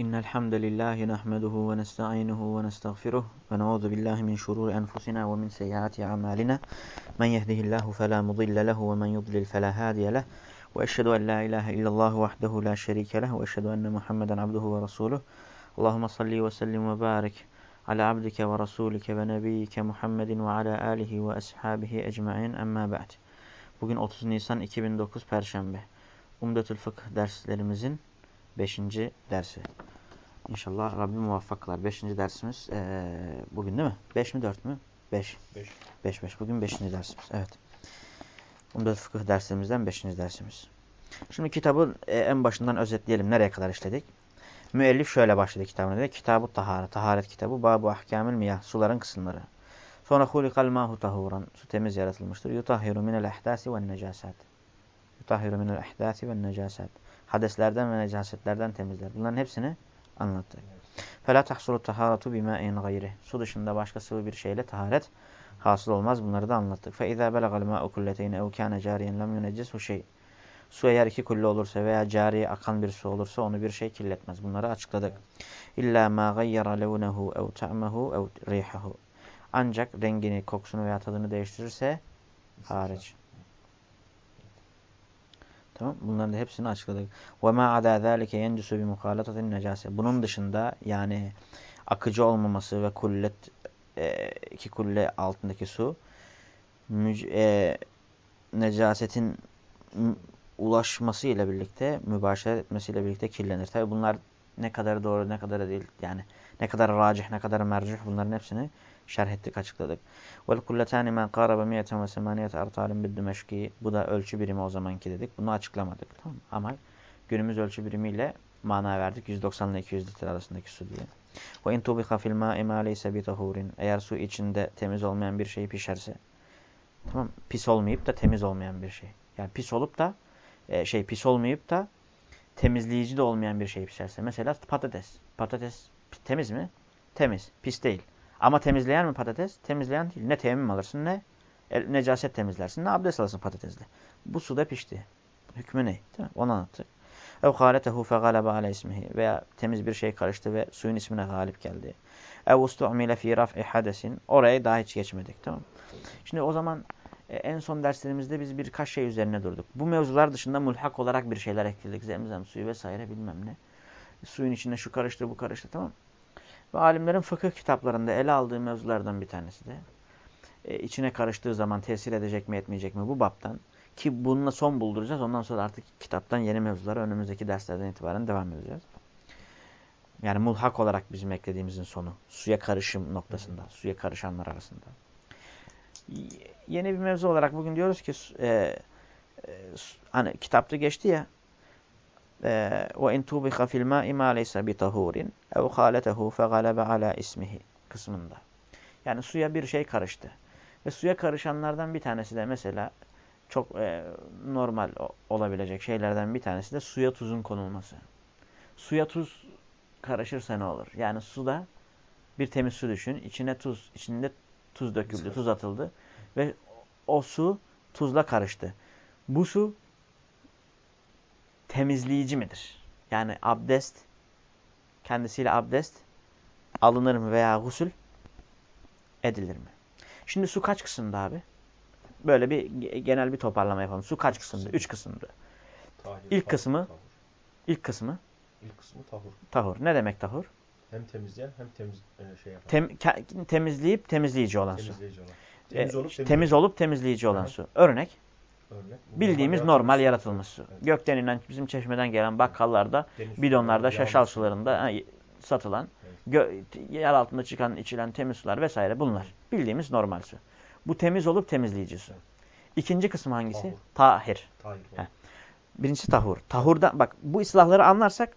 إن الحمد لله نحمده ونستعينه ونستغفره ونعوذ بالله من شرور أنفسنا ومن سيئات أعمالنا من يهده الله فلا مضل له ومن يضلل فلا هادي له وأشهد أن لا إله إلا الله وحده لا شريك له وأشهد أن محمدا عبده ورسوله اللهم صل وسلم وبارك على عبدك ورسولك ونبيك محمد وعلى آله وأصحابه أجمعين أما بعد Bugün 30 Nisan 2009 Perşembe. Umdetül Fıkh derslerimizin 5. dersi. İnşallah Rabbim muvaffak kılar. 5. dersimiz ee, bugün değil mi? 5 mi 4 mü? 5. 5. 5 5. Bugün 5. dersimiz. Evet. Umdetül Fıkıh derslerimizden 5. dersimiz. Şimdi kitabı e, en başından özetleyelim. Nereye kadar işledik? Müellif şöyle başladı kitabına dedi. Kitab-ı Taharet. Taharet kitabı. Babu Ahkamül Miyah. Suların kısımları. Sonra hulikal mahu tahuran. Su temiz yaratılmıştır. Yutahhiru minel ehdasi ve necasat. Yutahhiru minel ehdasi ve necasat. Hadeslerden ve necasetlerden temizler. Bunların hepsini anlattı. Fela tahsulu taharatu bima'in gayri. Su dışında başka sıvı bir şeyle taharet hasıl olmaz. Bunları da anlattık. İzâ belagal ma'u kulleteyni ev kâne cariyen lem yuneccishu şey. Su eğer iki kulli olursa veya cari akan bir su olursa onu bir şey kirletmez. Bunları açıkladık. İlla ma gayyara levnehu ev ta'mehu ev rihahu. Ancak rengini, kokusunu veya tadını değiştirirse hariç. Tamam Bunların da hepsini açıkladık. وَمَا عَدَى ذَٰلِكَ يَنْجُسُ بِمُخَالَطَةِ النَّجَاسِ Bunun dışında yani akıcı olmaması ve kullet e, iki kulle altındaki su e, necasetin ulaşması ile birlikte, mübaşeret etmesiyle birlikte kirlenir. Tabi bunlar ne kadar doğru ne kadar değil yani ne kadar racih ne kadar mercih bunların hepsini şerh ettik açıkladık. Vel kulletani men qaraba miyeten ve semaniyet artalin bid dimeşki. Bu da ölçü birimi o zamanki dedik. Bunu açıklamadık. Tamam Ama günümüz ölçü birimiyle mana verdik. 190 ile 200 litre arasındaki su diye. Ve in tubiha fil ma'i ma leyse. Eğer su içinde temiz olmayan bir şey pişerse. Tamam Pis olmayıp da temiz olmayan bir şey. Yani pis olup da e, şey pis olmayıp da temizleyici de olmayan bir şey pişerse. Mesela patates. Patates temiz mi? Temiz. Pis değil. Ama temizleyen mi patates? Temizleyen değil. Ne teyemmüm alırsın ne e, necaset temizlersin ne abdest alırsın patatesle. Bu suda pişti. Hükmü ne? Onu anlattık. Ev hâletehu fegâlebe ale ismihi. Veya temiz bir şey karıştı ve suyun ismine galip geldi. Ev ustu'mile fî raf'i hadesin. Oraya daha hiç geçmedik. Tamam Şimdi o zaman e, en son derslerimizde biz birkaç şey üzerine durduk. Bu mevzular dışında mulhak olarak bir şeyler ekledik. Zemzem suyu vesaire bilmem ne. Suyun içine şu karıştı bu karıştı tamam Ve alimlerin fıkıh kitaplarında ele aldığı mevzulardan bir tanesi de e, içine karıştığı zaman tesir edecek mi etmeyecek mi bu baptan. Ki bununla son bulduracağız. Ondan sonra artık kitaptan yeni mevzulara önümüzdeki derslerden itibaren devam edeceğiz. Yani mulhak olarak bizim eklediğimizin sonu. Suya karışım noktasında. Suya karışanlar arasında. Yeni bir mevzu olarak bugün diyoruz ki e, e, hani kitapta geçti ya fil ma'i ma leysa bi tahurin ev khaletehu fe galebe ala ismihi kısmında. Yani suya bir şey karıştı. Ve suya karışanlardan bir tanesi de mesela çok e, normal olabilecek şeylerden bir tanesi de suya tuzun konulması. Suya tuz karışırsa ne olur? Yani suda bir temiz su düşün. İçine tuz, içinde tuz döküldü, tuz atıldı ve o su tuzla karıştı. Bu su temizleyici midir? Yani abdest kendisiyle abdest alınır mı veya gusül edilir mi? Şimdi su kaç kısımda abi? Böyle bir genel bir toparlama yapalım. Su kaç kısımda? Üç kısımda. Tahir, ilk tahur, kısmı tahur. ilk kısmı İlk kısmı tahur. Tahur. Ne demek tahur? Hem temizleyen hem temiz e, şey yapan. Tem, temizleyip temizleyici olan temizleyici su. Olan. Temiz olup, temiz, temiz olup temizleyici olan evet. su. Örnek? Bildiğimiz normal, normal yaratılmış su. Evet. Gökten inen bizim çeşmeden gelen bakkallarda, Deniz bidonlarda, şaşal sularında ha, satılan, yer altında çıkan, içilen temiz sular vesaire bunlar. Bildiğimiz normal su. Bu temiz olup temizleyici su. İkinci kısmı hangisi? Tahur. Tahir. Tahir. Birincisi tahur. Tahurda bak bu islahları anlarsak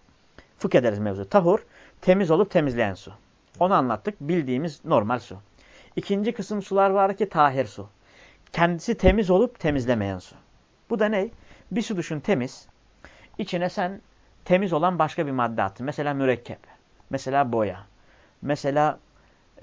fıkh ederiz mevzu. Tahur temiz olup temizleyen su. Onu anlattık. Bildiğimiz normal su. İkinci kısım sular var ki tahir su. Kendisi temiz olup temizlemeyen su. Bu da ne? Bir su düşün temiz. İçine sen temiz olan başka bir madde attın. Mesela mürekkep. Mesela boya. Mesela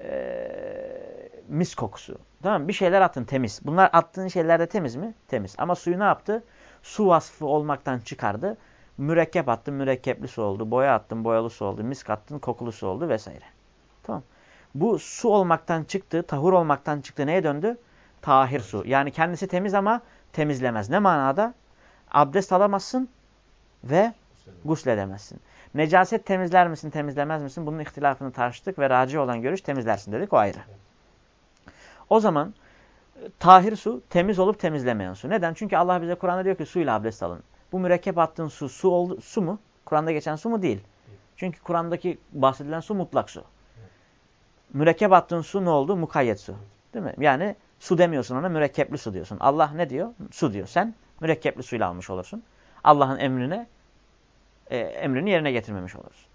ee, mis kokusu. Tamam Bir şeyler attın temiz. Bunlar attığın şeyler de temiz mi? Temiz. Ama suyu ne yaptı? Su vasfı olmaktan çıkardı. Mürekkep attın mürekkepli su oldu. Boya attın boyalı su oldu. Misk attın kokulu su oldu vesaire. Tamam. Bu su olmaktan çıktı, tahur olmaktan çıktı. Neye döndü? Tahir su. Yani kendisi temiz ama temizlemez. Ne manada? Abdest alamazsın ve gusledemezsin. Necaset temizler misin, temizlemez misin? Bunun ihtilafını tartıştık ve raci olan görüş temizlersin dedik. O ayrı. O zaman tahir su temiz olup temizlemeyen su. Neden? Çünkü Allah bize Kur'an'da diyor ki suyla abdest alın. Bu mürekkep attığın su, su, oldu, su mu? Kur'an'da geçen su mu? Değil. Çünkü Kur'an'daki bahsedilen su mutlak su. Mürekkep attığın su ne oldu? Mukayyet su. Değil mi? Yani su demiyorsun ona mürekkepli su diyorsun. Allah ne diyor? Su diyor. Sen mürekkepli suyla almış olursun. Allah'ın emrine e, emrini yerine getirmemiş olursun.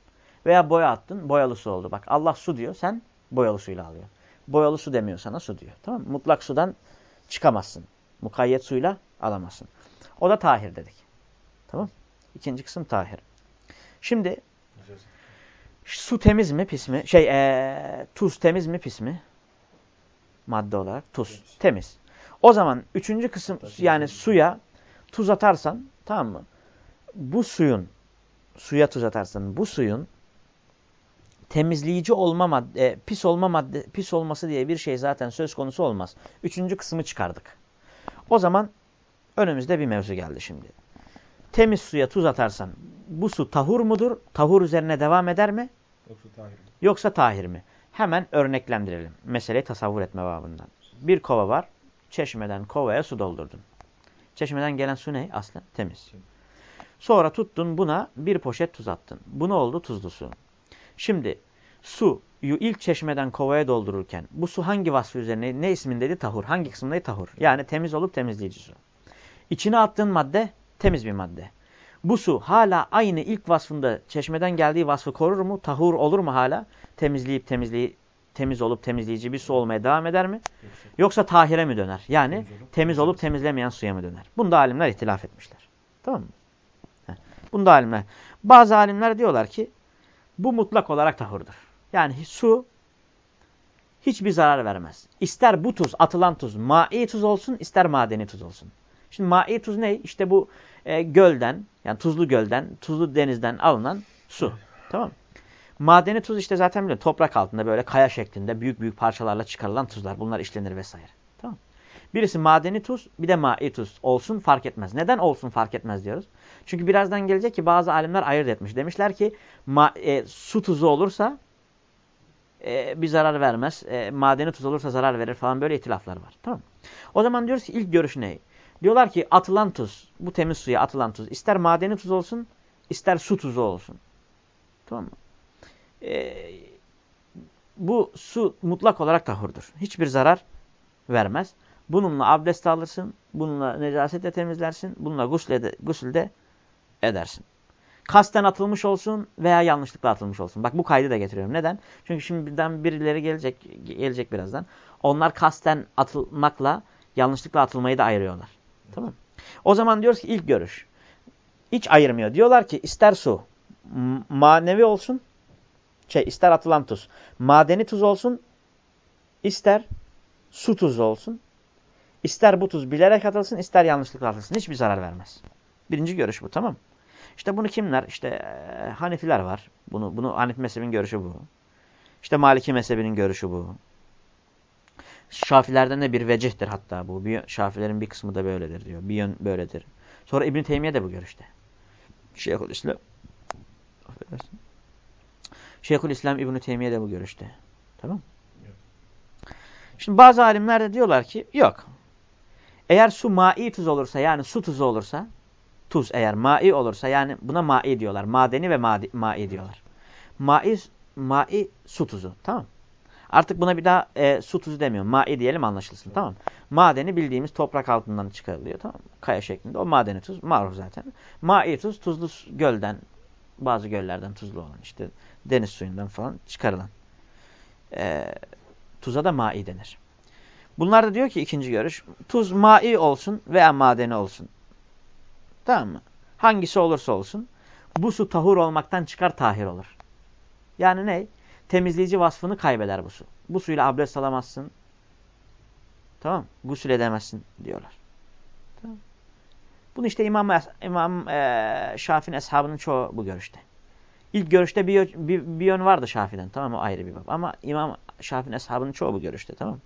Veya boya attın, boyalı su oldu. Bak Allah su diyor, sen boyalı suyla alıyor. Boyalı su demiyor sana su diyor. Tamam mı? Mutlak sudan çıkamazsın. Mukayyet suyla alamazsın. O da tahir dedik. Tamam İkinci kısım tahir. Şimdi su temiz mi pis mi? Şey ee, tuz temiz mi pis mi? Madde olarak tuz. Temiz. temiz. O zaman üçüncü kısım yani suya tuz atarsan tamam mı? Bu suyun suya tuz atarsan bu suyun temizleyici olma madde, e, pis olma madde, pis olması diye bir şey zaten söz konusu olmaz. Üçüncü kısmı çıkardık. O zaman önümüzde bir mevzu geldi şimdi. Temiz suya tuz atarsan bu su tahur mudur? Tahur üzerine devam eder mi? Yoksa tahir mi? Yoksa tahir mi? Hemen örneklendirelim. Meseleyi tasavvur etme babından. Bir kova var. Çeşmeden kovaya su doldurdun. Çeşmeden gelen su ne? Aslen temiz. Sonra tuttun buna bir poşet tuz attın. Bu ne oldu? Tuzlu su. Şimdi su ilk çeşmeden kovaya doldururken bu su hangi vasfı üzerine ne ismindeydi? Tahur. Hangi kısmındaydı? Tahur. Yani temiz olup temizleyici su. İçine attığın madde temiz bir madde. Bu su hala aynı ilk vasfında çeşmeden geldiği vasfı korur mu? Tahur olur mu hala? Temizleyip temizleyip temiz olup temizleyici bir su olmaya devam eder mi? Yoksa tahire mi döner? Yani temiz olup temizlemeyen suya mı döner? Bunda alimler ihtilaf etmişler. Tamam mı? Bunda alimler. Bazı alimler diyorlar ki bu mutlak olarak tahurdur. Yani su hiçbir zarar vermez. İster bu tuz, atılan tuz, mai tuz olsun, ister madeni tuz olsun. Şimdi mai tuz ne? İşte bu e, gölden, yani tuzlu gölden, tuzlu denizden alınan su. Tamam Madeni tuz işte zaten biliyor toprak altında böyle kaya şeklinde büyük büyük parçalarla çıkarılan tuzlar. Bunlar işlenir vesaire. Tamam Birisi madeni tuz, bir de mai tuz olsun fark etmez. Neden olsun fark etmez diyoruz? Çünkü birazdan gelecek ki bazı alimler ayırt etmiş. Demişler ki ma, e, su tuzu olursa e, bir zarar vermez. E, madeni tuz olursa zarar verir falan böyle itilaflar var. Tamam O zaman diyoruz ki ilk görüş ne? Diyorlar ki atılan tuz, bu temiz suya atılan tuz ister madeni tuz olsun ister su tuzu olsun. Tamam mı? E, bu su mutlak olarak tahurdur. Hiçbir zarar vermez. Bununla abdest alırsın, bununla necaset temizlersin, bununla gusle gusülde edersin. Kasten atılmış olsun veya yanlışlıkla atılmış olsun. Bak bu kaydı da getiriyorum. Neden? Çünkü şimdi birden birileri gelecek gelecek birazdan. Onlar kasten atılmakla yanlışlıkla atılmayı da ayırıyorlar. Tamam O zaman diyoruz ki ilk görüş. Hiç ayırmıyor. Diyorlar ki ister su manevi olsun, şey ister atılan tuz, madeni tuz olsun, ister su tuzu olsun. İster bu tuz bilerek atılsın, ister yanlışlıkla atılsın. Hiçbir zarar vermez. Birinci görüş bu, tamam İşte bunu kimler? İşte e, Hanifiler var. Bunu, bunu Hanifi mezhebinin görüşü bu. İşte Maliki mezhebinin görüşü bu. Şafilerden de bir vecihtir hatta bu. Bir, Şafilerin bir kısmı da böyledir diyor. Bir yön böyledir. Sonra İbn Teymiye de bu görüşte. Şeyhülislam Şeyhülislam İbn Teymiye de bu görüşte. Tamam? Şimdi bazı alimler de diyorlar ki yok. Eğer su mai tuz olursa yani su tuzu olursa tuz eğer mai olursa yani buna mai diyorlar. Madeni ve madi, mai diyorlar. Mai, mai su tuzu tamam Artık buna bir daha e, su tuzu demiyorum. Mai diyelim anlaşılsın tamam Madeni bildiğimiz toprak altından çıkarılıyor tamam Kaya şeklinde. O madeni tuz maruf zaten. Mai tuz tuzlu gölden bazı göllerden tuzlu olan işte deniz suyundan falan çıkarılan. E, tuza da mai denir. Bunlar da diyor ki ikinci görüş tuz mai olsun veya madeni olsun. Tamam mı? Hangisi olursa olsun bu su tahur olmaktan çıkar tahir olur. Yani ne? Temizleyici vasfını kaybeder bu su. Bu suyla abdest alamazsın. Tamam Gusül edemezsin diyorlar. Tamam. Bunu işte İmam, İmam e, Şafii'nin eshabının çoğu bu görüşte. İlk görüşte bir, bir, bir yön vardı Şafii'den tamam mı? Ayrı bir bab. Ama İmam Şafii'nin eshabının çoğu bu görüşte tamam mı?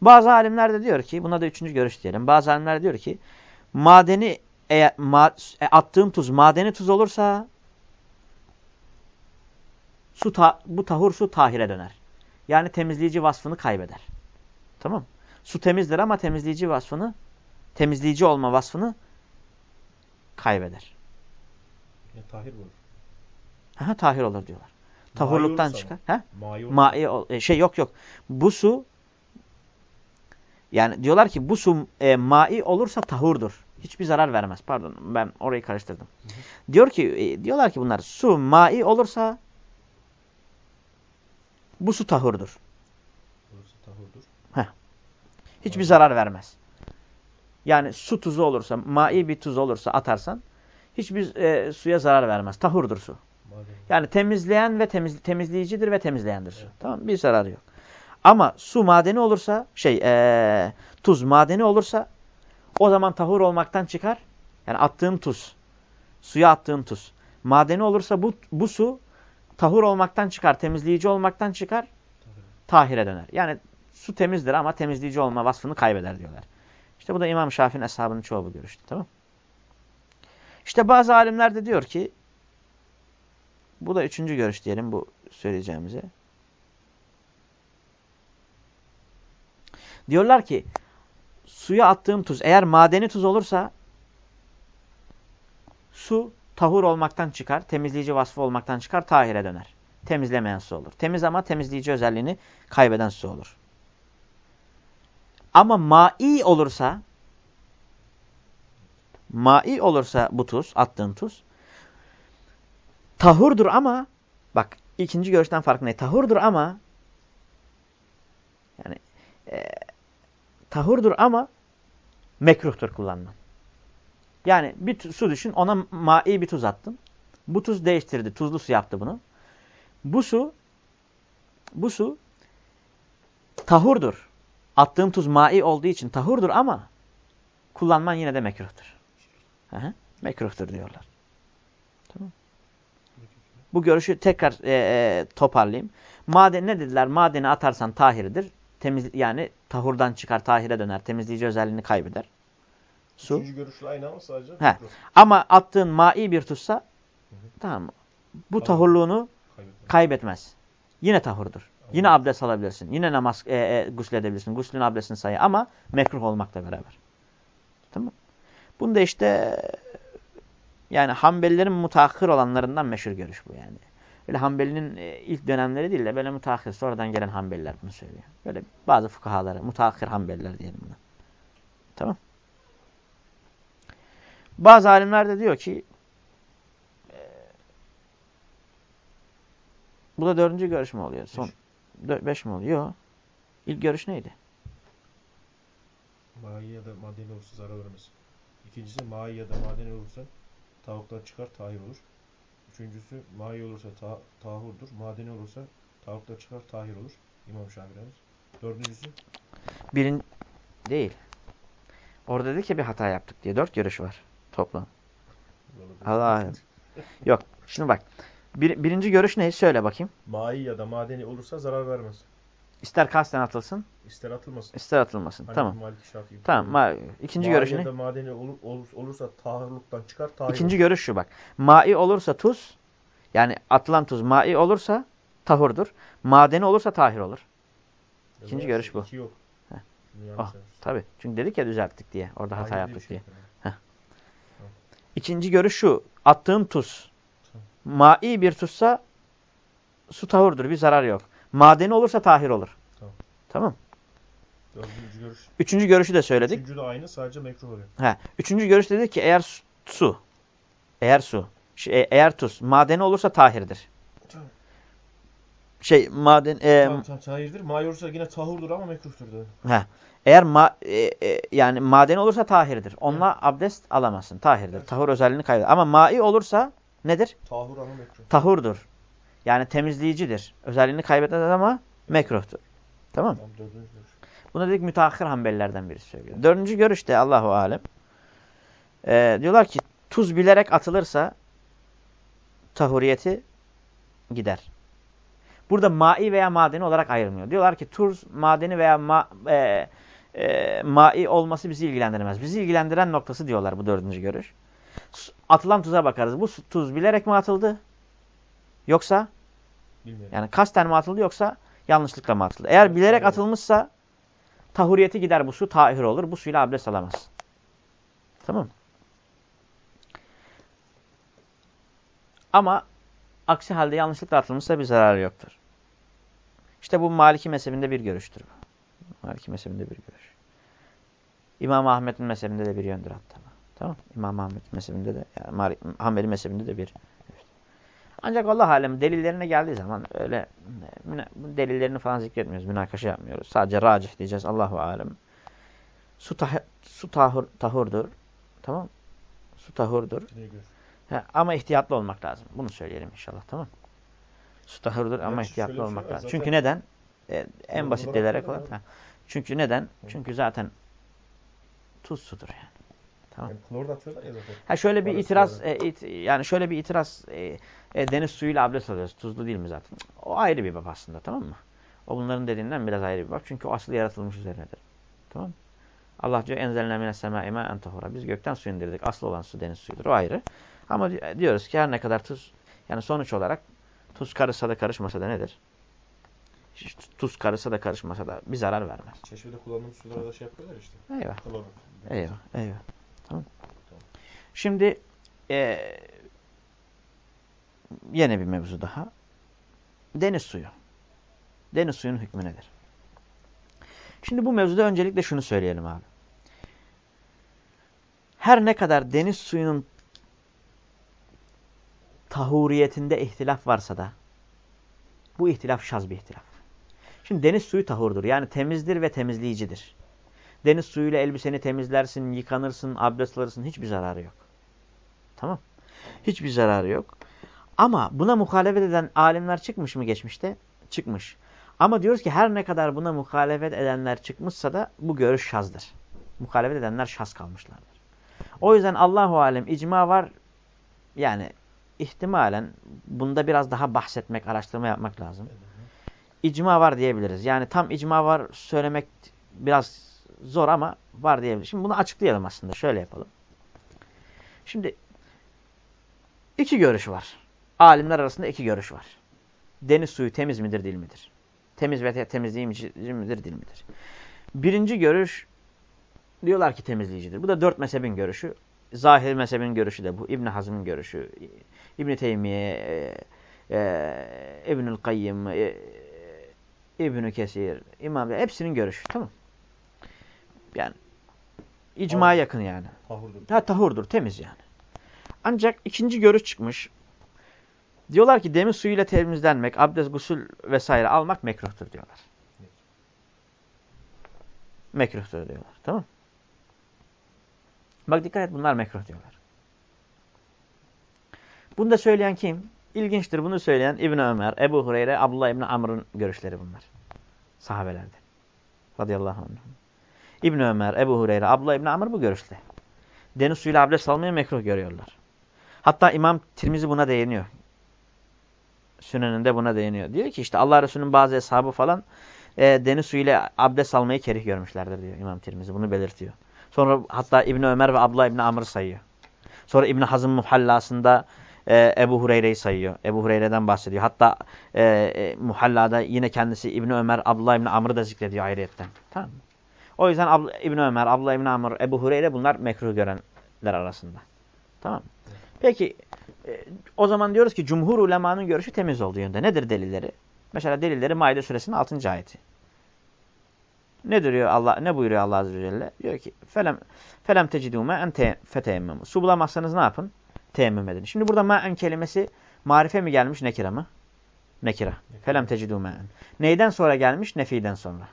Bazı alimler de diyor ki, buna da üçüncü görüş diyelim. Bazı alimler diyor ki, madeni eğer ma, e, attığın tuz madeni tuz olursa su ta, bu tahur su tahire döner. Yani temizleyici vasfını kaybeder. Tamam Su temizdir ama temizleyici vasfını temizleyici olma vasfını kaybeder. Ya, tahir olur. Aha, tahir olur diyorlar. Tahurluktan çıkar. He? Mai, ol, e, şey yok yok. Bu su yani diyorlar ki bu su e, mai olursa tahurdur. Hiçbir zarar vermez. Pardon ben orayı karıştırdım. Hı hı. Diyor ki e, diyorlar ki bunlar su mai olursa bu su tahurdur. Burası tahurdur. Heh. Hiçbir evet. zarar vermez. Yani su tuzu olursa, mai bir tuz olursa atarsan hiçbir e, suya zarar vermez. Tahurdur su. Yani temizleyen ve temiz, temizleyicidir ve temizleyendir su. Evet. Tamam Bir zararı yok. Ama su madeni olursa, şey e, tuz madeni olursa o zaman tahur olmaktan çıkar. Yani attığın tuz, suya attığın tuz. Madeni olursa bu, bu su tahur olmaktan çıkar, temizleyici olmaktan çıkar, tahire döner. Yani su temizdir ama temizleyici olma vasfını kaybeder diyorlar. İşte bu da İmam Şafii'nin eshabının çoğu bu görüştü. Tamam İşte bazı alimler de diyor ki, bu da üçüncü görüş diyelim bu söyleyeceğimize. Diyorlar ki, suya attığım tuz eğer madeni tuz olursa, su tahur olmaktan çıkar, temizleyici vasfı olmaktan çıkar, tahire döner. Temizlemeyen su olur. Temiz ama temizleyici özelliğini kaybeden su olur. Ama mai olursa, mai olursa bu tuz, attığın tuz, tahurdur ama, bak ikinci görüşten farklı ne? Tahurdur ama, yani e, tahurdur ama mekruhtur kullanman. Yani bir su düşün ona mai bir tuz attın. Bu tuz değiştirdi. Tuzlu su yaptı bunu. Bu su bu su tahurdur. Attığım tuz mai olduğu için tahurdur ama kullanman yine de mekruhtur. Hı Mekruhtur diyorlar. Tamam. Bu görüşü tekrar e, e, toparlayayım. Maden ne dediler? Madeni atarsan tahirdir. Temiz yani tahurdan çıkar, tahire döner. Temizleyici özelliğini kaybeder. Su. Üçüncü görüşle aynı ama sadece. He. Ama attığın mai bir tuzsa hı hı. tamam? Bu tamam. tahurluğunu kaybetmez. kaybetmez. Yine tahurdur. Yine abdest alabilirsin. Yine namaz e, e, gusledebilirsin. Guslün abdestini sayı ama mekruh olmakla beraber. Tamam Bunu da işte yani Hanbelilerin mutahhir olanlarından meşhur görüş bu yani. Böyle Hanbeli'nin e, ilk dönemleri değil de böyle mutahhir sonradan gelen Hanbeliler bunu söylüyor. Böyle bazı fukahaları mutahhir Hanbeliler diyelim buna. Tamam bazı alimler de diyor ki e, bu da dördüncü görüş mü oluyor? Son beş, beş mi oluyor? İlk görüş neydi? Da madeni olursa zarar vermez. İkincisi da madeni olursa tavuktan çıkar tahir olur. Üçüncüsü mayi olursa ta tahurdur. Madeni olursa tavuktan çıkar tahir olur. İmam Şafii'miz. Dördüncüsü? Birin değil. Orada dedi ki bir hata yaptık diye. Dört görüş var. Toplam. Allah Yok. Şimdi bak. Bir, birinci görüş ne? Söyle bakayım. Mai ya da madeni olursa zarar vermez. İster kasten atılsın. İster atılmasın. İster atılmasın. Hani tamam. Malik Tamam. Ma İkinci görüş ne? ya da madeni olur, olur, olursa tahırlıktan çıkar. Tahir İkinci olur. görüş şu bak. Mai olursa tuz. Yani atılan tuz mai olursa tahurdur. Madeni olursa tahir olur. İkinci ya görüş bu. İki yok. Oh, tabii. Çünkü dedik ya düzelttik diye. Orada hata yaptık şey diye. İkinci görüş şu. Attığın tuz. Mai bir tuzsa su tahurdur. Bir zarar yok. Madeni olursa tahir olur. Tamam. tamam. Dördüncü görüş. Üçüncü görüşü de söyledik. Üçüncü de aynı sadece mekruh oluyor. He. Üçüncü görüş dedi ki eğer su, eğer su, şey, e, eğer tuz madeni olursa tahirdir. Tamam. Şey maden... E, tamam, tamam, tahirdir. Mai olursa yine tahurdur ama mekruhtur dedi. He. Eğer ma e, e, yani maden olursa tahirdir. Onunla evet. abdest alamazsın. Tahirdir. Evet. Tahur özelliğini kaybeder. Ama mai olursa nedir? Tahur ama mekruh. Tahurdur. Yani temizleyicidir. Özelliğini kaybetmez ama mekruhtur. Tamam mı? Bunu dedik müteahhir Hanbelilerden biri söylüyor. Dördüncü görüşte Allahu Alem. Ee, diyorlar ki tuz bilerek atılırsa tahuriyeti gider. Burada mai veya madeni olarak ayrılmıyor. Diyorlar ki tuz madeni veya ma, e, e, mai olması bizi ilgilendirmez. Bizi ilgilendiren noktası diyorlar bu dördüncü görüş. Atılan tuza bakarız. Bu tuz bilerek mi atıldı? Yoksa Bilmiyorum. yani kasten mi atıldı yoksa yanlışlıkla mı atıldı? Eğer bilerek Evet. atılmışsa tahuriyeti gider bu su tahir olur. Bu suyla abdest alamaz. Tamam Ama aksi halde yanlışlıkla atılmışsa bir zararı yoktur. İşte bu Maliki mezhebinde bir görüştür. Maliki mezhebinde bir görüş. İmam Ahmet'in mezhebinde de bir yöndür hatta. Tamam İmam Ahmet mezhebinde de yani Hanbeli mezhebinde de bir. Ancak Allah alem delillerine geldiği zaman öyle delillerini falan zikretmiyoruz. Münakaşa yapmıyoruz. Sadece racih diyeceğiz. Allahu alem. Su, tah su tahur, tahurdur. Tamam Su tahurdur. He, ama ihtiyatlı olmak lazım. Bunu söyleyelim inşallah tamam Su tahurdur ama Gerçi ihtiyatlı şey olmak var, lazım. Çünkü neden? Ee, en basit abi. ha. Çünkü neden? Çünkü zaten tuz sudur yani. Tamam. Yani klor da atıyorlar ya zaten. Ha şöyle bir Orası itiraz e, it- yani şöyle bir itiraz e, e, deniz suyuyla abdest alıyoruz. Tuzlu değil mi zaten? O ayrı bir bab aslında tamam mı? O bunların dediğinden biraz ayrı bir bak. Çünkü o aslı yaratılmış üzerinedir. Tamam mı? Allah diyor enzelne mine semâ ima entahura. Biz gökten su indirdik. Aslı olan su deniz suyudur. O ayrı. Ama di- diyoruz ki her ne kadar tuz yani sonuç olarak tuz karışsa da karışmasa da nedir? Hiç Tuz karışsa da karışmasa da bir zarar vermez. Çeşmede kullandığımız sulara da şey yapıyorlar işte. Eyvah. Klor. Eyvah. Eyvah. Tamam. Şimdi eee yine bir mevzu daha. Deniz suyu. Deniz suyunun hükmü nedir? Şimdi bu mevzuda öncelikle şunu söyleyelim abi. Her ne kadar deniz suyunun tahuriyetinde ihtilaf varsa da bu ihtilaf şaz bir ihtilaf. Şimdi deniz suyu tahurdur. Yani temizdir ve temizleyicidir. Deniz suyuyla elbiseni temizlersin, yıkanırsın, abdest alırsın. Hiçbir zararı yok. Tamam. Hiçbir zararı yok. Ama buna muhalefet eden alimler çıkmış mı geçmişte? Çıkmış. Ama diyoruz ki her ne kadar buna muhalefet edenler çıkmışsa da bu görüş şazdır. Muhalefet edenler şaz kalmışlardır. O yüzden Allahu alem icma var. Yani ihtimalen bunda biraz daha bahsetmek, araştırma yapmak lazım. İcma var diyebiliriz. Yani tam icma var söylemek biraz zor ama var diyebiliriz. Şimdi bunu açıklayalım aslında. Şöyle yapalım. Şimdi iki görüş var. Alimler arasında iki görüş var. Deniz suyu temiz midir değil midir? Temiz ve te temizleyici midir değil midir? Birinci görüş diyorlar ki temizleyicidir. Bu da dört mezhebin görüşü. Zahir mezhebin görüşü de bu. İbn Hazm'ın görüşü. İbn Teymiye, e, e, İbnül Kayyim, e, Kesir, İmam hepsinin görüşü. Tamam. Yani icma Tamam. yakın yani. Tahurdur. Ha tahurdur, temiz yani. Ancak ikinci görüş çıkmış. Diyorlar ki demir suyuyla temizlenmek, abdest, gusül vesaire almak mekruhtur diyorlar. Evet. Mekruhtur diyorlar. Tamam Bak dikkat et bunlar mekruh diyorlar. Bunu da söyleyen kim? İlginçtir bunu söyleyen İbn Ömer, Ebu Hureyre, Abdullah İbn Amr'ın görüşleri bunlar. Sahabelerden. Radıyallahu anh. İbn Ömer, Ebu Hureyre, Abdullah İbn Amr bu görüşte. Deniz suyuyla abdest almayı mekruh görüyorlar. Hatta İmam Tirmizi buna değiniyor. Süneninde buna değiniyor. Diyor ki işte Allah Resulü'nün bazı hesabı falan e, deniz suyuyla abdest almayı kerih görmüşlerdir diyor İmam Tirmizi. Bunu belirtiyor. Sonra hatta İbn Ömer ve Abdullah İbn Amr sayıyor. Sonra İbn Hazm Muhallasında e, Ebu Hureyre'yi sayıyor. Ebu Hureyre'den bahsediyor. Hatta e, e, Muhallada yine kendisi İbn Ömer, Abdullah İbn Amr'ı da zikrediyor ayrıyetten. Tamam mı? O yüzden Abla, İbn Ömer, Abdullah İbn Amr, Ebu Hureyre bunlar mekruh görenler arasında. Tamam? Peki e, o zaman diyoruz ki cumhur ulemanın görüşü temiz olduğu yönde. Nedir delilleri? Mesela delilleri Maide suresinin 6. ayeti. Ne diyor Allah ne buyuruyor Allah azze ve celle? Diyor ki felem felem tecidûme en feteyemmemu. Su bulamazsanız ne yapın? Teyemmüm edin. Şimdi burada ma'en kelimesi marife mi gelmiş nekira mı? Nekira. Felem tecidûme en. Neyden sonra gelmiş? Nefiden sonra.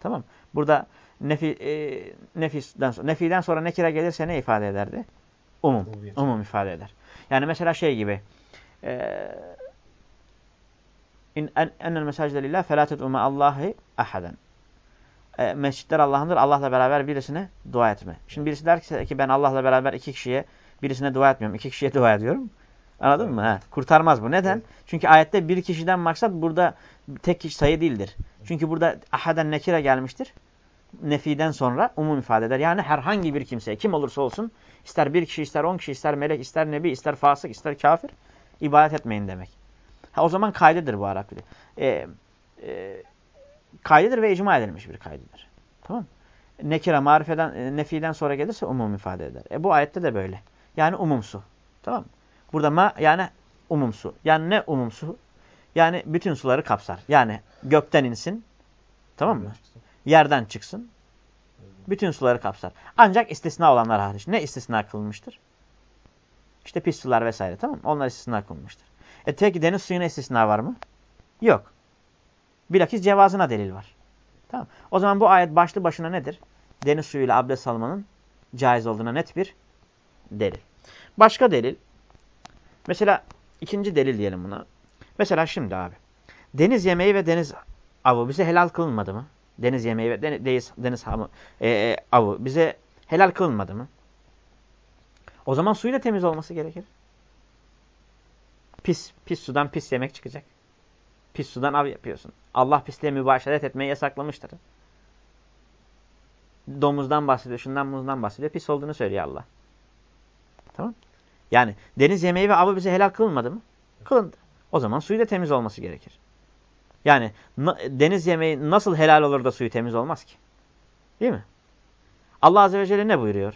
Tamam. Burada nefi, e, nefisten sonra nefiden sonra nekira gelirse ne ifade ederdi? Umum. Umum ifade eder. Yani mesela şey gibi. E, in en, enel mesajde lillah felâ ted'u Allahi ahaden. e, mescitler Allah'ındır. Allah'la beraber birisine dua etme. Şimdi birisi der ki, ki ben Allah'la beraber iki kişiye birisine dua etmiyorum. iki kişiye dua ediyorum. Anladın mı? Ha, kurtarmaz bu. Neden? Evet. Çünkü ayette bir kişiden maksat burada tek kişi sayı değildir. Çünkü burada ahaden nekire gelmiştir. Nefiden sonra umum ifade eder. Yani herhangi bir kimseye kim olursa olsun ister bir kişi, ister on kişi, ister melek, ister nebi, ister fasık, ister kafir ibadet etmeyin demek. Ha, o zaman kaydedir bu Arap dili. E, e, kaydedir ve icma edilmiş bir kaydedir. Tamam Nekire marifeden, e, nefiden sonra gelirse umum ifade eder. E bu ayette de böyle. Yani umumsu. Tamam? Burada ma yani umumsu. Yani ne umumsu? Yani bütün suları kapsar. Yani gökten insin. Tamam mı? Yerden çıksın. Bütün suları kapsar. Ancak istisna olanlar hariç. Ne istisna kılınmıştır? İşte pis sular vesaire. Tamam mı? Onlar istisna kılınmıştır. E tek deniz suyuna istisna var mı? Yok. Bilakis cevazına delil var. Tamam. O zaman bu ayet başlı başına nedir? Deniz suyuyla abdest almanın caiz olduğuna net bir delil. Başka delil. Mesela ikinci delil diyelim buna. Mesela şimdi abi. Deniz yemeği ve deniz avı bize helal kılınmadı mı? Deniz yemeği ve deniz, deniz hamı, e, e, avı bize helal kılınmadı mı? O zaman suyun da temiz olması gerekir. Pis, pis sudan pis yemek çıkacak. Pis sudan av yapıyorsun. Allah pisliğe mübaşeret etmeyi yasaklamıştır. Domuzdan bahsediyor, şundan bundan bahsediyor. Pis olduğunu söylüyor Allah. Tamam Yani deniz yemeği ve avı bize helal kılınmadı mı? Kılındı. O zaman suyu da temiz olması gerekir. Yani deniz yemeği nasıl helal olur da suyu temiz olmaz ki? Değil mi? Allah Azze ve Celle ne buyuruyor?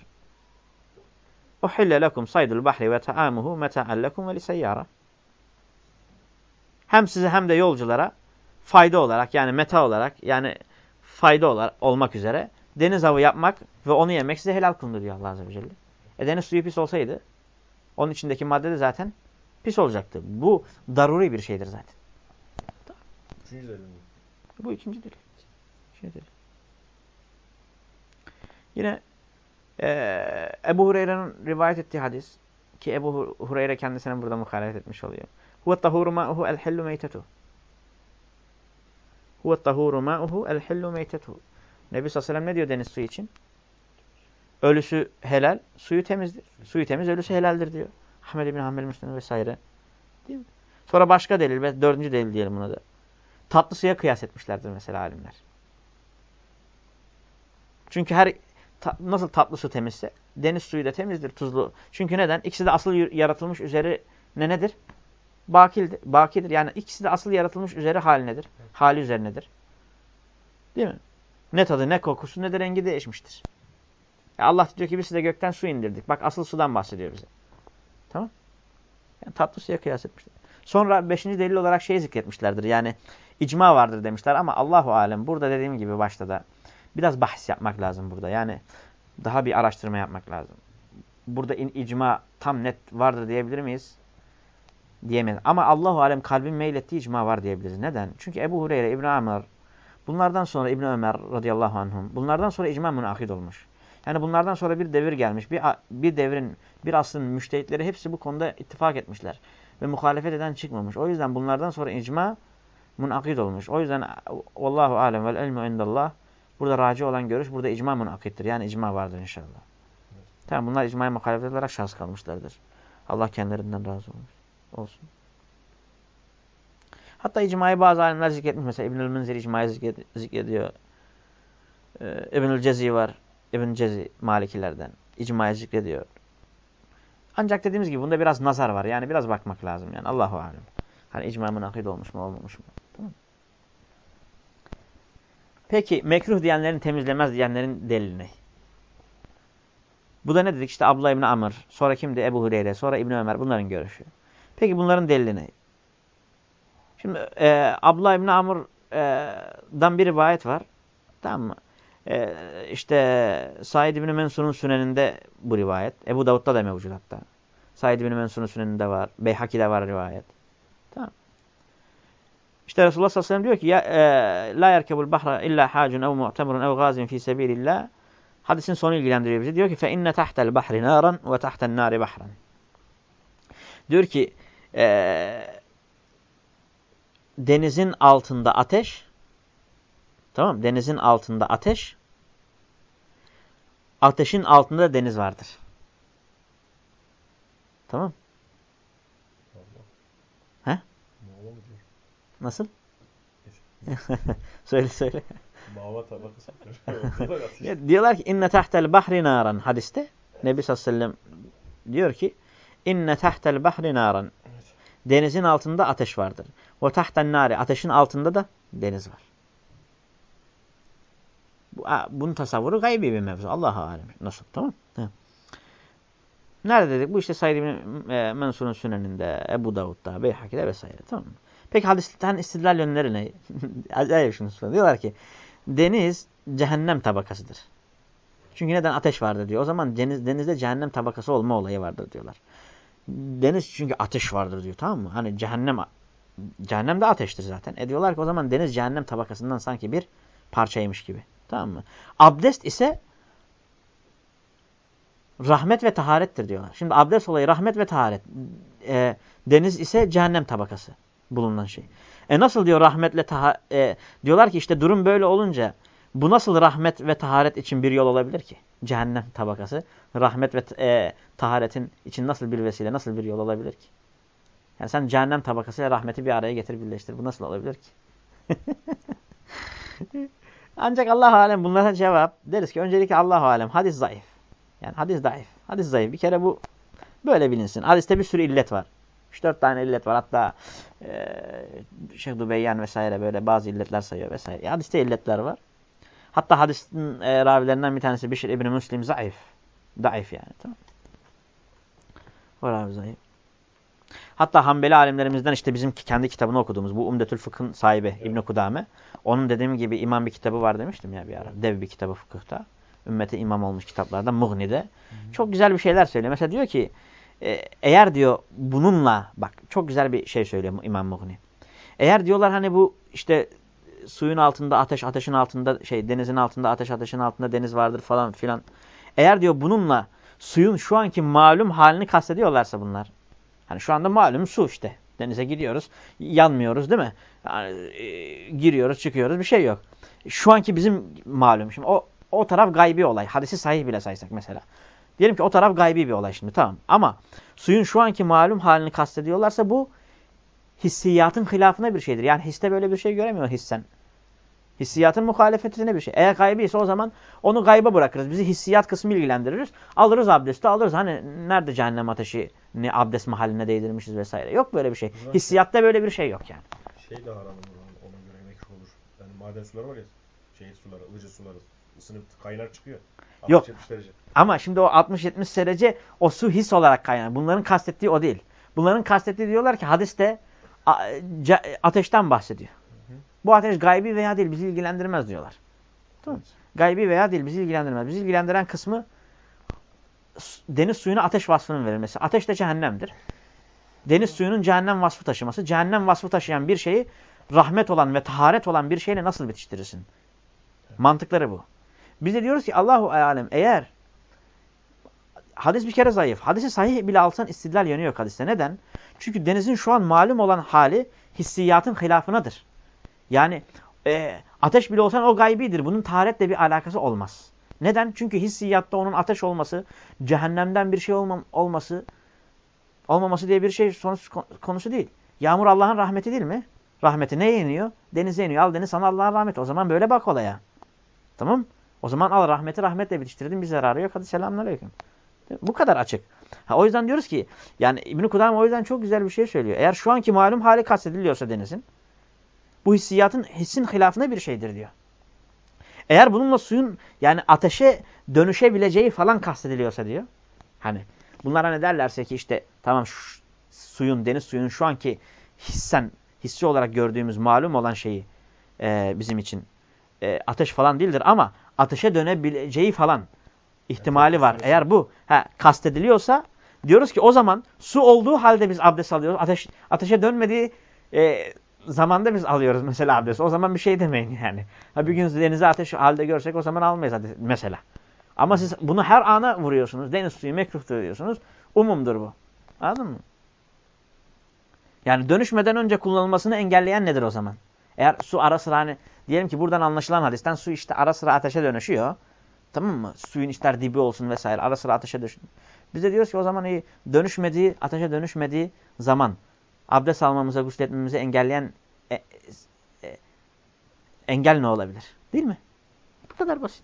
Uhille lekum saydul bahri ve ta'amuhu meta'an lekum ve liseyyara. Hem size hem de yolculara fayda olarak yani meta olarak yani fayda olarak olmak üzere deniz avı yapmak ve onu yemek size helal kılındı diyor Allah Azze ve Celle. E deniz suyu pis olsaydı onun içindeki madde de zaten pis olacaktı. Bu daruri bir şeydir zaten. Üçüncü delil Bu ikinci delil. Üçüncü delil. Yine e, Ebu Hureyre'nin rivayet ettiği hadis ki Ebu Hureyre kendisine burada muhalefet etmiş oluyor. Huve tahuru ma'uhu el hillu meytetu. Huve tahuru ma'uhu el hillu meytetu. Nebi sallallahu aleyhi ve ne diyor deniz suyu için? Ölüsü helal, suyu temizdir. Suyu temiz, ölüsü helaldir diyor. Ahmed bin Hanbel Müslüman vesaire. Değil mi? Sonra başka delil dördüncü delil diyelim buna da. Tatlı suya kıyas etmişlerdir mesela alimler. Çünkü her ta, nasıl tatlı su temizse deniz suyu da temizdir, tuzlu. Çünkü neden? İkisi de asıl yaratılmış üzeri ne nedir? Bakildir, bakidir. Yani ikisi de asıl yaratılmış üzeri hali nedir? Hali üzerinedir. Değil mi? Ne tadı, ne kokusu, ne de rengi değişmiştir. Ya Allah diyor ki biz size gökten su indirdik. Bak asıl sudan bahsediyor bize. Tamam? Yani tatlı suya kıyas etmişler. Sonra beşinci delil olarak şey zikretmişlerdir. Yani icma vardır demişler ama Allahu alem burada dediğim gibi başta da biraz bahis yapmak lazım burada. Yani daha bir araştırma yapmak lazım. Burada in, icma tam net vardır diyebilir miyiz? Diyemeyiz. Ama Allahu alem kalbin meylettiği icma var diyebiliriz. Neden? Çünkü Ebu Hureyre, İbn Ömer, bunlardan sonra İbn Ömer radıyallahu anhum, bunlardan sonra icma münakid olmuş. Yani bunlardan sonra bir devir gelmiş. Bir, bir devrin, bir asrın müştehitleri hepsi bu konuda ittifak etmişler. Ve muhalefet eden çıkmamış. O yüzden bunlardan sonra icma munakid olmuş. O yüzden Allahu alem vel ilmu indallah burada raci olan görüş burada icma munakittir. Yani icma vardır inşallah. Evet. Tamam bunlar icmaya muhalefet ederek şahs kalmışlardır. Allah kendilerinden razı olmuş. olsun. Hatta icmayı bazı alimler zikretmiş. Mesela İbnül Münzir icmayı zikrediyor. Ee, İbnül Cezi var. İbn Cezi Malikilerden. İcmayı zikrediyor. Ancak dediğimiz gibi bunda biraz nazar var. Yani biraz bakmak lazım. Yani Allahu alem. Hani icma münakid olmuş mu olmamış mı? Peki mekruh diyenlerin temizlemez diyenlerin delili? Bu da ne dedik? İşte Abdullah İbni Amr, sonra kimdi? Ebu Hureyre, sonra İbni Ömer bunların görüşü. Peki bunların delili ne? Şimdi e, Abdullah İbni Amr'dan bir rivayet var. Tamam mı? E, işte Said İbni Mensur'un süneninde bu rivayet. Ebu Davud'da da mevcut hatta. Said İbni Mensur'un süneninde var. Beyhaki'de var rivayet. Tamam. İşte Resulullah sallallahu aleyhi ve sellem diyor ki ya la yerkebul bahra illa hacun ev mu'temurun ev gazin fi sebilillah. Hadisin sonu ilgilendiriyor bizi. Diyor ki fe inne tahtel bahri naran ve tahten nari bahran. Diyor ki e, denizin altında ateş Tamam Denizin altında ateş. Ateşin altında da deniz vardır. Tamam. Allah. He? Mava mı diyor? Nasıl? söyle söyle. Mava tabakası. Diyorlar ki inne tahtel bahri naran hadiste. Nebi sallallahu aleyhi ve sellem diyor ki inne tahtel bahri naran. Evet. Denizin altında ateş vardır. Ve tahten nari. Ateşin altında da deniz var. Bu, a, bunun tasavvuru gaybi bir mevzu. Allah'a alem. Nasıl? Tamam. Nerede dedik? Bu işte Said ibn e, Mensur'un süneninde, Ebu Davud'da, Beyhaki'de vesaire. Tamam mı? Peki hadisten istidlal yönleri ne? Acayip şunu söylüyor. Diyorlar ki deniz cehennem tabakasıdır. Çünkü neden ateş vardır diyor. O zaman deniz, denizde cehennem tabakası olma olayı vardır diyorlar. Deniz çünkü ateş vardır diyor tamam mı? Hani cehennem cehennem de ateştir zaten. E diyorlar ki o zaman deniz cehennem tabakasından sanki bir parçaymış gibi. Tamam mı? Abdest ise rahmet ve taharettir diyorlar. Şimdi abdest olayı rahmet ve taharet. E, deniz ise cehennem tabakası bulunan şey. E nasıl diyor rahmetle taha e, diyorlar ki işte durum böyle olunca bu nasıl rahmet ve taharet için bir yol olabilir ki? Cehennem tabakası rahmet ve e, taharetin için nasıl bir vesile, nasıl bir yol olabilir ki? Yani sen cehennem tabakasıyla rahmeti bir araya getir, birleştir. Bu nasıl olabilir ki? Ancak Allah alem bunlara cevap deriz ki öncelikle Allah alem hadis zayıf. Yani hadis zayıf. Hadis zayıf. Bir kere bu böyle bilinsin. Hadiste bir sürü illet var. 3-4 tane illet var. Hatta e, Şeyh Dubeyyan vesaire böyle bazı illetler sayıyor vesaire. E, hadiste illetler var. Hatta hadisin e, ravilerinden bir tanesi Bişir İbni Müslim zayıf. Daif yani. Tamam. O ravi zayıf. Hatta Hanbeli alimlerimizden işte bizim kendi kitabını okuduğumuz bu Umdetül Fıkh'ın sahibi evet. İbn Kudame. Onun dediğim gibi imam bir kitabı var demiştim ya bir ara. Dev bir kitabı fıkıhta. Ümmete imam olmuş kitaplardan Mughni'de. Hı hı. Çok güzel bir şeyler söylüyor. Mesela diyor ki e, eğer diyor bununla bak çok güzel bir şey söylüyor İmam Mughni. Eğer diyorlar hani bu işte suyun altında ateş, ateşin altında şey denizin altında ateş, ateşin altında deniz vardır falan filan. Eğer diyor bununla suyun şu anki malum halini kastediyorlarsa bunlar. Hani şu anda malum su işte. Denize gidiyoruz, yanmıyoruz değil mi? Yani, e, giriyoruz, çıkıyoruz bir şey yok. Şu anki bizim malum. Şimdi o o taraf gaybi olay. Hadisi sahih bile saysak mesela. Diyelim ki o taraf gaybi bir olay şimdi tamam. Ama suyun şu anki malum halini kastediyorlarsa bu hissiyatın hilafına bir şeydir. Yani histe böyle bir şey göremiyor hissen. Hissiyatın muhalefetine bir şey. Eğer gaybi ise o zaman onu gayba bırakırız. Bizi hissiyat kısmı ilgilendiririz. Alırız abdesti alırız. Hani nerede cehennem ateşi ne abdest mahalline değdirmişiz vesaire. Yok böyle bir şey. Zaten Hissiyatta böyle bir şey yok yani. Şey de haram olur. Ona göre mekruh olur. Yani maden suları var ya. Şehir suları, ılıcı suları. Isınıp kaynar çıkıyor. Yok. Derece. Ama şimdi o 60-70 derece o su his olarak kaynar. Bunların kastettiği o değil. Bunların kastettiği diyorlar ki hadiste ateşten bahsediyor. Hı hı. Bu ateş gaybi veya değil bizi ilgilendirmez diyorlar. Tamam. Evet. Gaybi veya değil bizi ilgilendirmez. Bizi ilgilendiren kısmı deniz suyuna ateş vasfının verilmesi. Ateş de cehennemdir. Deniz suyunun cehennem vasfı taşıması. Cehennem vasfı taşıyan bir şeyi rahmet olan ve taharet olan bir şeyle nasıl bitiştirirsin? Mantıkları bu. Biz de diyoruz ki Allahu alem eğer hadis bir kere zayıf. Hadisi sahih bile alsan istidlal yönü yok hadiste. Neden? Çünkü denizin şu an malum olan hali hissiyatın hilafınadır. Yani e, ateş bile olsan o gaybidir. Bunun taharetle bir alakası olmaz. Neden? Çünkü hissiyatta onun ateş olması, cehennemden bir şey olmam olması, olmaması diye bir şey konusu değil. Yağmur Allah'ın rahmeti değil mi? Rahmeti neye iniyor? Denize iniyor. Al deniz sana Allah'ın rahmeti. O zaman böyle bak olaya. Tamam O zaman al rahmeti rahmetle bitiştirdin bir zararı yok. Hadi selamünaleyküm. Bu kadar açık. Ha, o yüzden diyoruz ki yani İbn-i Kudam o yüzden çok güzel bir şey söylüyor. Eğer şu anki malum hali kastediliyorsa denizin bu hissiyatın hissin hilafına bir şeydir diyor. Eğer bununla suyun yani ateşe dönüşebileceği falan kastediliyorsa diyor. Hani bunlar hani derlerse ki işte tamam şu, suyun deniz suyunun şu anki hissen hissi olarak gördüğümüz malum olan şeyi e, bizim için e, ateş falan değildir ama ateşe dönebileceği falan ihtimali var. Eğer bu he, kastediliyorsa diyoruz ki o zaman su olduğu halde biz abdest alıyoruz. Ateş, ateşe dönmediği e, zamanda biz alıyoruz mesela abdest. O zaman bir şey demeyin yani. Ha, bir gün denize ateş halde görsek o zaman almayız hadi mesela. Ama siz bunu her ana vuruyorsunuz. Deniz suyu mekruhtur diyorsunuz. Umumdur bu. Anladın mı? Yani dönüşmeden önce kullanılmasını engelleyen nedir o zaman? Eğer su ara sıra hani Diyelim ki buradan anlaşılan hadisten su işte ara sıra ateşe dönüşüyor. Tamam mı? Suyun ister dibi olsun vesaire ara sıra ateşe dönüşüyor. Biz de diyoruz ki o zaman iyi, dönüşmediği, ateşe dönüşmediği zaman abdest almamıza, gusletmemizi engelleyen e, e, engel ne olabilir? Değil mi? Bu kadar basit.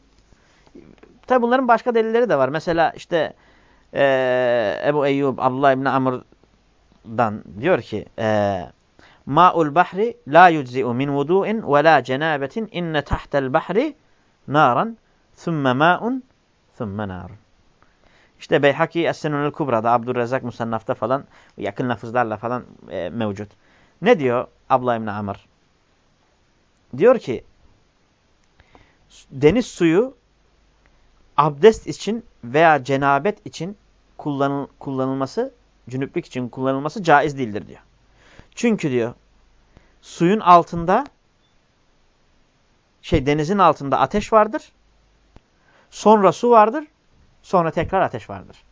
Tabi bunların başka delilleri de var. Mesela işte e, Ebu Eyyub, Abdullah İbni Amr'dan diyor ki e, Ma'ul bahri la yudzi'u min vudu'in ve la cenabetin inne tahtel bahri naran thumme ma'un thumme narun. İşte Beyhaki Es-Senunel Kubra'da Abdurrezzak Musannaf'ta falan yakın lafızlarla falan e, mevcut. Ne diyor Abla İbni Amr? Diyor ki deniz suyu abdest için veya cenabet için kullanıl kullanılması, cünüplük için kullanılması caiz değildir diyor. Çünkü diyor suyun altında şey denizin altında ateş vardır. Sonra su vardır. Sonra tekrar ateş vardır.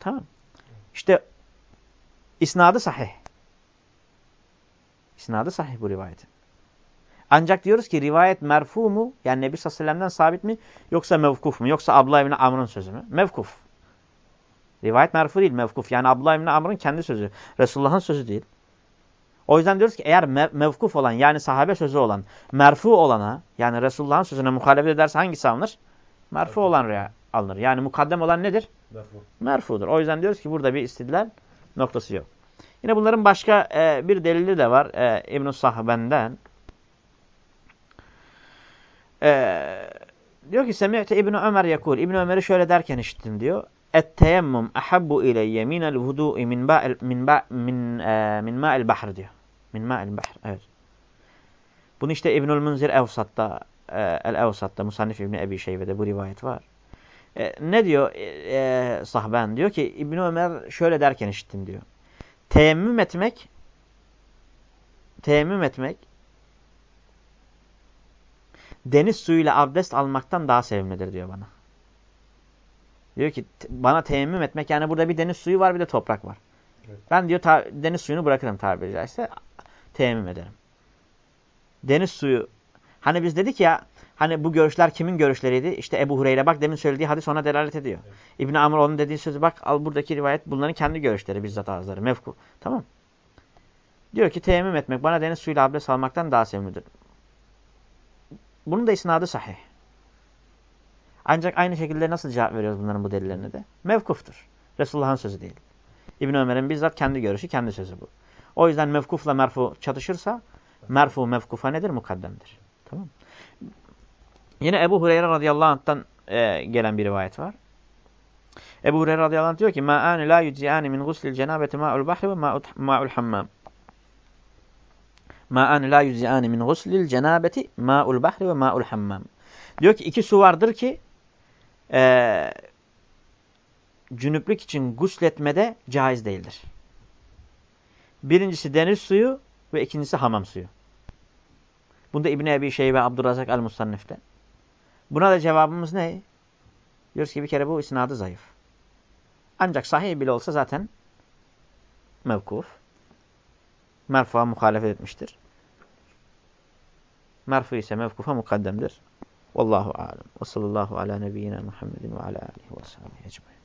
Tamam. İşte isnadı sahih. İsnadı sahih bu rivayetin. Ancak diyoruz ki rivayet merfu mu? Yani Nebi sallallahu aleyhi sabit mi? Yoksa mevkuf mu? Yoksa Abdullah ibn Amr'ın sözü mü? Mevkuf. Rivayet merfu değil mevkuf. Yani Abdullah ibn Amr'ın kendi sözü. Resulullah'ın sözü değil. O yüzden diyoruz ki eğer mevkuf olan yani sahabe sözü olan merfu olana yani Resulullah'ın sözüne muhalefet ederse hangisi alınır? Merfu olan alınır. Yani mukaddem olan nedir? Merfu. Merfudur. O yüzden diyoruz ki burada bir istidlal noktası yok. Yine bunların başka e, bir delili de var. E, İbn-i Sahben'den. E, diyor ki Semi'te İbn Ömer yakul. İbn Ömer'i şöyle derken işittim diyor. Et-teyemmüm ahabbu ileyye minel vudu'i min ba'il min ba min e, min ma'il bahr diyor. Min ma'il bahr. Evet. Bunu işte İbnül Munzir Evsat'ta e, El Evsat'ta Musannif İbni Ebi Şeybe'de bu rivayet var. E, ne diyor e, sahben? Diyor ki İbn Ömer şöyle derken işittim diyor. Teyemmüm etmek teyemmüm etmek deniz suyuyla abdest almaktan daha sevimlidir diyor bana. Diyor ki bana teyemmüm etmek yani burada bir deniz suyu var bir de toprak var. Evet. Ben diyor deniz suyunu bırakırım tabiri caizse teyemmüm ederim. Deniz suyu hani biz dedik ya hani bu görüşler kimin görüşleriydi? İşte Ebu Hureyre bak demin söylediği hadis ona delalet ediyor. Evet. İbn Amr onun dediği sözü bak al buradaki rivayet bunların kendi görüşleri bizzat ağızları mevku. Tamam. Diyor ki teyemmüm etmek bana deniz suyuyla abdest almaktan daha sevimlidir. Bunun da isnadı sahih. Ancak aynı şekilde nasıl cevap veriyoruz bunların bu delillerine de? Mevkuftur. Resulullah'ın sözü değil. İbn Ömer'in bizzat kendi görüşü, kendi sözü bu. O yüzden mevkufla merfu çatışırsa merfu mevkufa nedir? Mukaddemdir. Tamam Yine Ebu Hureyre radıyallahu anh'tan e, gelen bir rivayet var. Ebu Hureyre radıyallahu anh diyor ki ma'ani la yuczi'ani min guslil cenabeti ma'ul bahri ve ma'ul hammam. Ma'ani la yuczi'ani min guslil cenabeti ma'ul bahri ve ma'ul hammam. Diyor ki iki su vardır ki e, cünüplük için gusletmede caiz değildir. Birincisi deniz suyu ve ikincisi hamam suyu. Bunda İbn Ebi Şeybe Abdurrazak el-Musannif'te. Buna da cevabımız ne? Diyoruz ki bir kere bu isnadı zayıf. Ancak sahih bile olsa zaten mevkuf. Merfu'a muhalefet etmiştir. Merfu ise mevkufa mukaddemdir. Vallahu alem. Ve sallallahu ala nebiyyina Muhammedin ve ala alihi ve sahbihi ecmaîn.